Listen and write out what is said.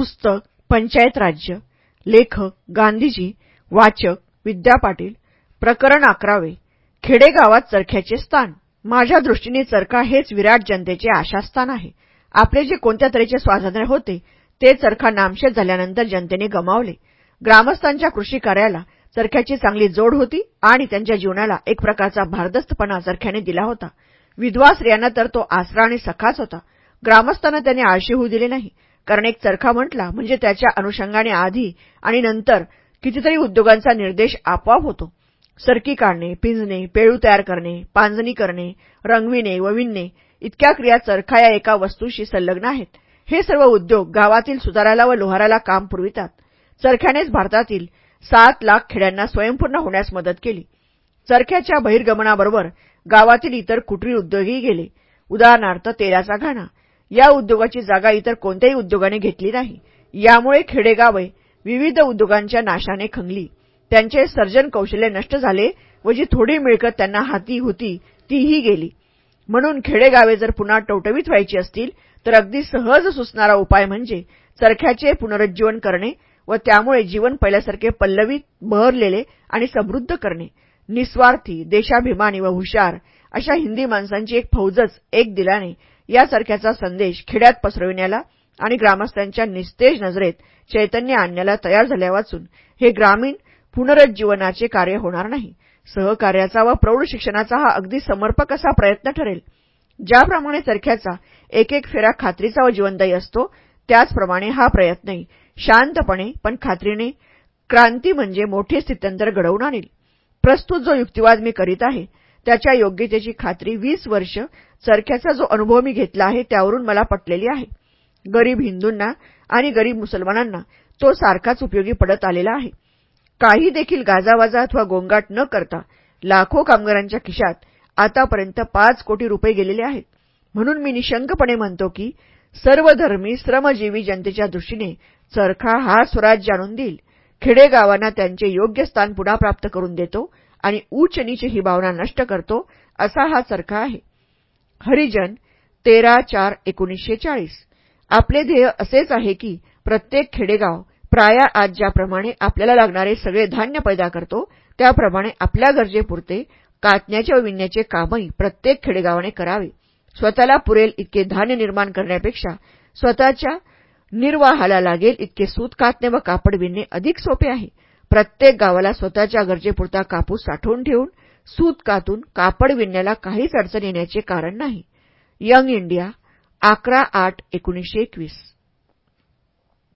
पुस्तक पंचायत राज्य लेखक गांधीजी वाचक विद्या पाटील प्रकरण अकरावे खेडेगावात चरख्याचे स्थान. माझ्या दृष्टीने चरखा हेच विराट जनतेचे आशास्थान आहे. आपले जे कोणत्या तऱ्हेचे स्वातंत्र्य होते ते चरखा नामशेष झाल्यानंतर जनतेने गमावले. ग्रामस्थांच्या कृषी कार्याला चरख्याची चांगली जोड होती आणि त्यांच्या जीवनाला एक प्रकारचा भारदस्तपणा चरख्याने दिला होता. विधवा स्त्रियांना तर तो आसरा आणि सखाच होता. ग्रामस्थांना त्याने आळशी होऊ दिले नाही. कारण एक चरखा म्हटला म्हणजे त्याच्या अनुषंगाने आधी आणि नंतर कितीतरी उद्योगांचा निर्देश आपोआप होतो. सरकी काढणे पिंजणे पेळू तयार करणे पांजणी करणे रंगविणे वविणणे इतक्या क्रिया चरखा या एका वस्तूशी संलग्न आहेत. हे सर्व उद्योग गावातील सुताराला व लोहाराला काम पुरवितात. चरख्यानेच भारतातील सात लाख खेड्यांना स्वयंपूर्ण होण्यास मदत केली. चरख्याच्या बहिर्गमनाबरोबर गावातील इतर कुटरी उद्योगही गेले. उदाहरणार्थ तेलाचा घाणा. या उद्योगाची जागा इतर कोणत्याही उद्योगाने घेतली नाही. यामुळे खेडेगावे विविध उद्योगांच्या नाशाने खंगली. त्यांचे सर्जन कौशल्य नष्ट झाले व जी थोडी मिळकत त्यांना हाती होती तीही गेली. म्हणून खेडेगावे जर पुन्हा टवटवीत व्हायची असतील तर अगदी सहज सुचणारा उपाय म्हणजे चरख्याचे पुनरुज्जीवन करणे व त्यामुळे जीवन पहिल्यासारखे पल्लवीत बहरलेले आणि समृद्ध करणे. निस्वार्थी देशाभिमानी व हुशार अशा हिंदी माणसांची एक फौजच एक दिलाने यासारख्याचा संदेश खेड्यात पसरविण्याला आणि ग्रामस्थांच्या निस्तेज नजरेत चैतन्य आणण्याला तयार झाल्या वाचून हे ग्रामीण पुनरुज्जीवनाचे कार्य होणार नाही. सहकार्याचा व प्रौढ शिक्षणाचा हा अगदी समर्पक असा प्रयत्न ठरेल. ज्याप्रमाणे चरख्याचा एक एक फेरा खात्रीचा व जीवनदायी असतो त्याचप्रमाणे हा प्रयत्नही शांतपणे पण खात्रीने क्रांती म्हणजे मोठे स्थित्यंतर घडवून आणेल. प्रस्तुत जो युक्तिवाद मी करीत आहे त्याच्या योग्यतेची खात्री वीस वर्ष चरख्याचा जो अनुभव मी घेतला आहे त्यावरून मला पटलेली आहे. गरीब हिंदूंना आणि गरीब मुसलमानांना तो सारखाच उपयोगी पडत आलेला आहे. काही देखील गाजावाजा अथवा गोंगाट न करता लाखो कामगारांच्या खिशात आतापर्यंत पाच कोटी रुपये गेलेले आहेत. म्हणून मी निशंकपणे म्हणतो की सर्वधर्मी श्रमजीवी जनतेच्या दृष्टीने चरखा हा स्वराज्य आणून देईल. खेडेगावांना त्यांचे योग्य स्थान पुन्हा प्राप्त करून देतो. आणि उच्च नीच ही भावना नष्ट करतो असा हा चरखा आहे. हरिजन तेरा चार एकोणीसशे चाळीस. आपले ध्येय असेच आहे की प्रत्येक खेडेगाव प्राया आज ज्याप्रमाणे आपल्याला लागणारे सगळे धान्य पैदा करतो त्याप्रमाणे आपल्या गरजेपुरते कातण्याचे व विणण्याचे कामही प्रत्येक खेडेगावाने करावे. स्वतःला पुरेल इतके धान्य निर्माण करण्यापेक्षा स्वतःच्या निर्वाहाला लागेल इतके सूत कातणे व कापड विणणे अधिक सोपे आहे. प्रत्येक गावाला स्वतःच्या गरजेपुरता कापूस साठवून ठेवून सूत कातून कापड विणण्याला काहीच अडचण येण्याचे कारण नाही. यंग इंडिया अकरा आठ एकोणीसशे एकवीस.